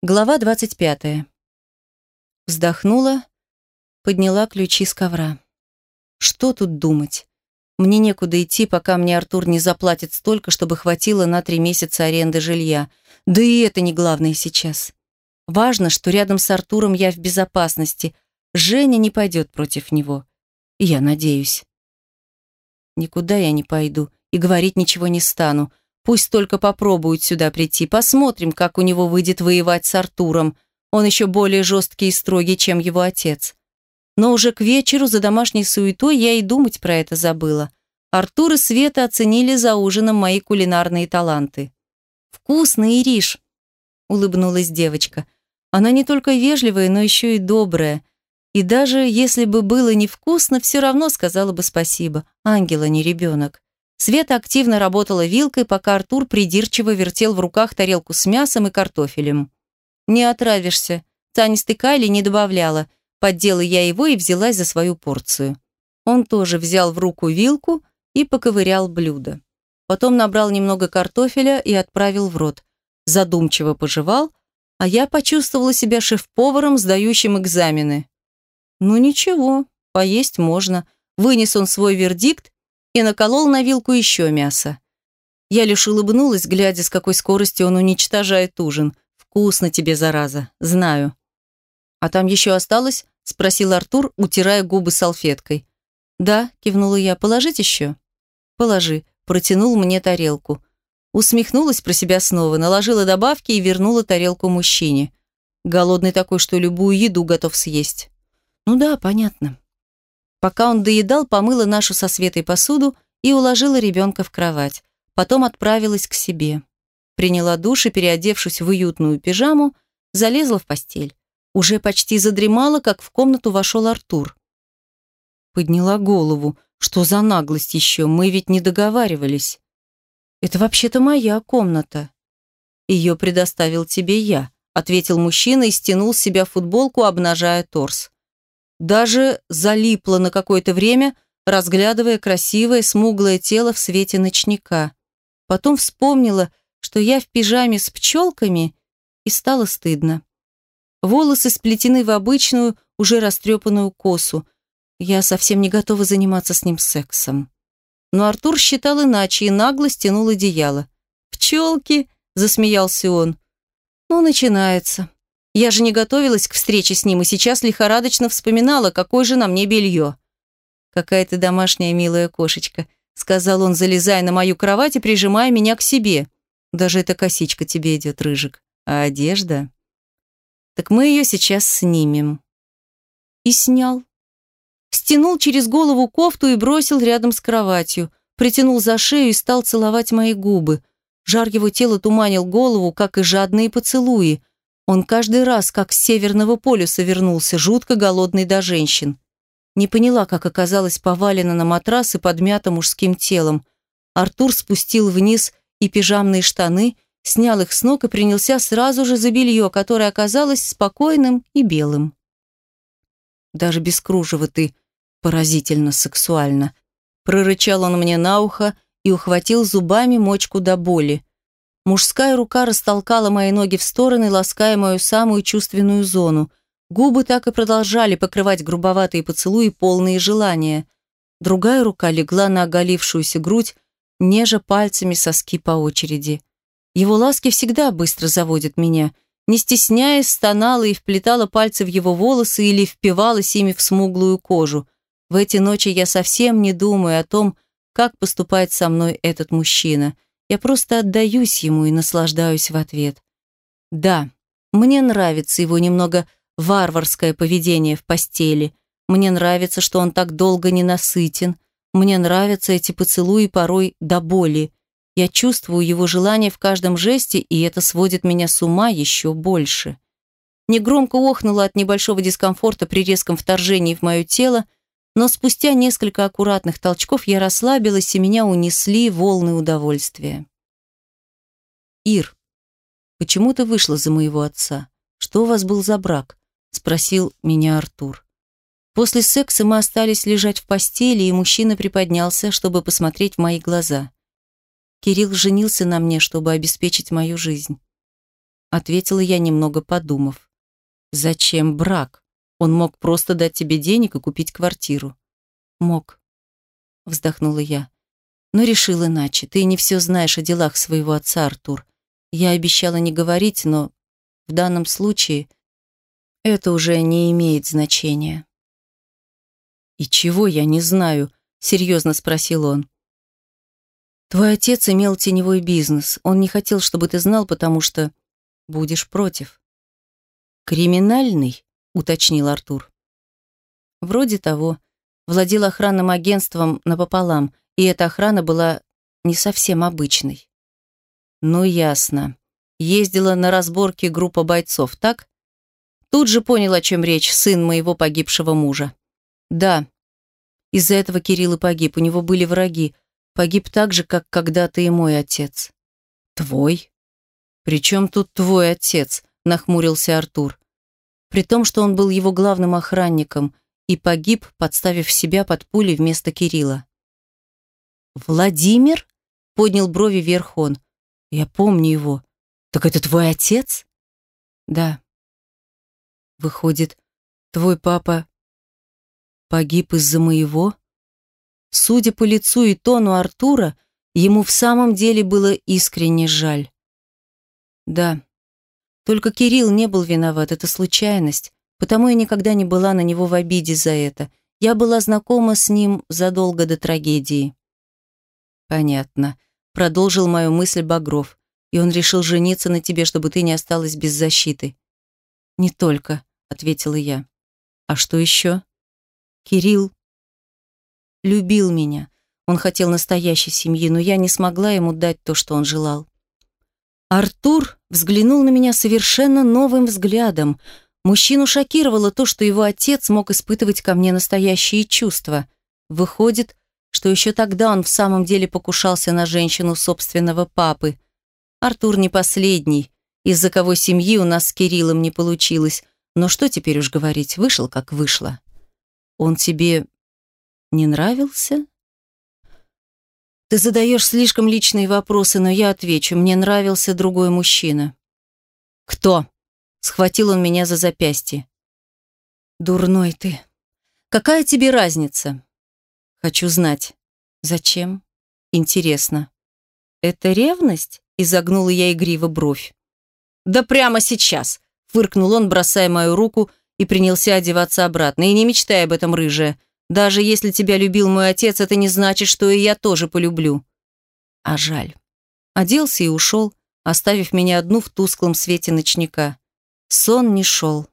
Глава 25. Вздохнула, подняла ключи с ковра. Что тут думать? Мне некуда идти, пока мне Артур не заплатит столько, чтобы хватило на три месяца аренды жилья. Да и это не главное сейчас. Важно, что рядом с Артуром я в безопасности. Женя не пойдет против него. Я надеюсь. Никуда я не пойду и говорить ничего не стану. Пусть только попробует сюда прийти. Посмотрим, как у него выйдет воевать с Артуром. Он еще более жесткий и строгий, чем его отец. Но уже к вечеру за домашней суетой я и думать про это забыла. Артур и Света оценили за ужином мои кулинарные таланты. «Вкусно, Ириш!» – улыбнулась девочка. Она не только вежливая, но еще и добрая. И даже если бы было невкусно, все равно сказала бы спасибо. Ангела не ребенок. Света активно работала вилкой, пока Артур придирчиво вертел в руках тарелку с мясом и картофелем. «Не отравишься», Танистой Кайли не добавляла. Поддела я его и взялась за свою порцию. Он тоже взял в руку вилку и поковырял блюдо. Потом набрал немного картофеля и отправил в рот. Задумчиво пожевал, а я почувствовала себя шеф-поваром, сдающим экзамены. Ну ничего, поесть можно. Вынес он свой вердикт и наколол на вилку еще мясо. Я лишь улыбнулась, глядя, с какой скоростью он уничтожает ужин. «Вкусно тебе, зараза, знаю». «А там еще осталось?» – спросил Артур, утирая губы салфеткой. «Да», – кивнула я, – «положить еще?» «Положи», – протянул мне тарелку. Усмехнулась про себя снова, наложила добавки и вернула тарелку мужчине. Голодный такой, что любую еду готов съесть. «Ну да, понятно». Пока он доедал, помыла нашу со Светой посуду и уложила ребенка в кровать. Потом отправилась к себе. Приняла душ и, переодевшись в уютную пижаму, залезла в постель. Уже почти задремала, как в комнату вошел Артур. Подняла голову. Что за наглость еще? Мы ведь не договаривались. Это вообще-то моя комната. Ее предоставил тебе я, ответил мужчина и стянул с себя футболку, обнажая торс. Даже залипла на какое-то время, разглядывая красивое смуглое тело в свете ночника. Потом вспомнила, что я в пижаме с пчелками, и стало стыдно. Волосы сплетены в обычную, уже растрепанную косу. Я совсем не готова заниматься с ним сексом. Но Артур считал иначе и нагло стянул одеяло. «Пчелки!» – засмеялся он. «Ну, начинается. Я же не готовилась к встрече с ним и сейчас лихорадочно вспоминала, какое же на мне белье. «Какая ты домашняя милая кошечка», — сказал он, залезая на мою кровать и прижимая меня к себе. «Даже эта косичка тебе идет, Рыжик. А одежда?» «Так мы ее сейчас снимем». И снял. Стянул через голову кофту и бросил рядом с кроватью, притянул за шею и стал целовать мои губы. Жар его тела туманил голову, как и жадные поцелуи. Он каждый раз, как с Северного полюса вернулся, жутко голодный до женщин. Не поняла, как оказалась повалена на матрас и подмята мужским телом. Артур спустил вниз и пижамные штаны, снял их с ног и принялся сразу же за белье, которое оказалось спокойным и белым. «Даже без кружева ты поразительно сексуально», прорычал он мне на ухо и ухватил зубами мочку до боли. Мужская рука растолкала мои ноги в стороны, лаская мою самую чувственную зону. Губы так и продолжали покрывать грубоватые поцелуи, полные желания. Другая рука легла на оголившуюся грудь, нежа пальцами соски по очереди. Его ласки всегда быстро заводят меня. Не стесняясь, стонала и вплетала пальцы в его волосы или впивалась ими в смуглую кожу. В эти ночи я совсем не думаю о том, как поступает со мной этот мужчина – я просто отдаюсь ему и наслаждаюсь в ответ. Да, мне нравится его немного варварское поведение в постели. Мне нравится, что он так долго не насытен. Мне нравятся эти поцелуи порой до боли. Я чувствую его желание в каждом жесте, и это сводит меня с ума еще больше. Негромко охнула от небольшого дискомфорта при резком вторжении в мое тело, но спустя несколько аккуратных толчков я расслабилась, и меня унесли волны удовольствия. «Ир, почему ты вышла за моего отца? Что у вас был за брак?» – спросил меня Артур. После секса мы остались лежать в постели, и мужчина приподнялся, чтобы посмотреть в мои глаза. Кирилл женился на мне, чтобы обеспечить мою жизнь. ответила я, немного подумав. Зачем брак? Он мог просто дать тебе денег и купить квартиру. Мог, вздохнула я. Но решил иначе. Ты не все знаешь о делах своего отца, Артур. Я обещала не говорить, но в данном случае это уже не имеет значения. «И чего я не знаю?» — серьезно спросил он. «Твой отец имел теневой бизнес. Он не хотел, чтобы ты знал, потому что будешь против». «Криминальный?» — уточнил Артур. «Вроде того. Владел охранным агентством напополам, и эта охрана была не совсем обычной». «Ну, ясно. Ездила на разборки группа бойцов, так?» Тут же понял, о чем речь, сын моего погибшего мужа. «Да. Из-за этого Кирилл и погиб. У него были враги. Погиб так же, как когда-то и мой отец». «Твой?» «Причем тут твой отец?» – нахмурился Артур. При том, что он был его главным охранником и погиб, подставив себя под пули вместо Кирилла. «Владимир?» – поднял брови вверх он. «Я помню его. Так это твой отец?» «Да». «Выходит, твой папа погиб из-за моего?» Судя по лицу и тону Артура, ему в самом деле было искренне жаль. Да, только Кирилл не был виноват, это случайность, потому я никогда не была на него в обиде за это. Я была знакома с ним задолго до трагедии. Понятно. Продолжил мою мысль Багров. И он решил жениться на тебе, чтобы ты не осталась без защиты. Не только, ответила я. А что еще? Кирилл любил меня. Он хотел настоящей семьи, но я не смогла ему дать то, что он желал. Артур взглянул на меня совершенно новым взглядом. Мужчину шокировало то, что его отец мог испытывать ко мне настоящие чувства. Выходит, что еще тогда он в самом деле покушался на женщину собственного папы. Артур не последний, из-за кого семьи у нас с Кириллом не получилось. Но что теперь уж говорить, вышел как вышло. Он тебе не нравился? Ты задаешь слишком личные вопросы, но я отвечу. Мне нравился другой мужчина. Кто? Схватил он меня за запястье. Дурной ты. Какая тебе разница? Хочу знать. Зачем? Интересно. Это ревность? Изогнула я игриво бровь. Да прямо сейчас, фыркнул он, бросая мою руку и принялся одеваться обратно. И не мечтай об этом, рыжая. Даже если тебя любил мой отец, это не значит, что и я тоже полюблю. А жаль. Оделся и ушел, оставив меня одну в тусклом свете ночника. Сон не шел.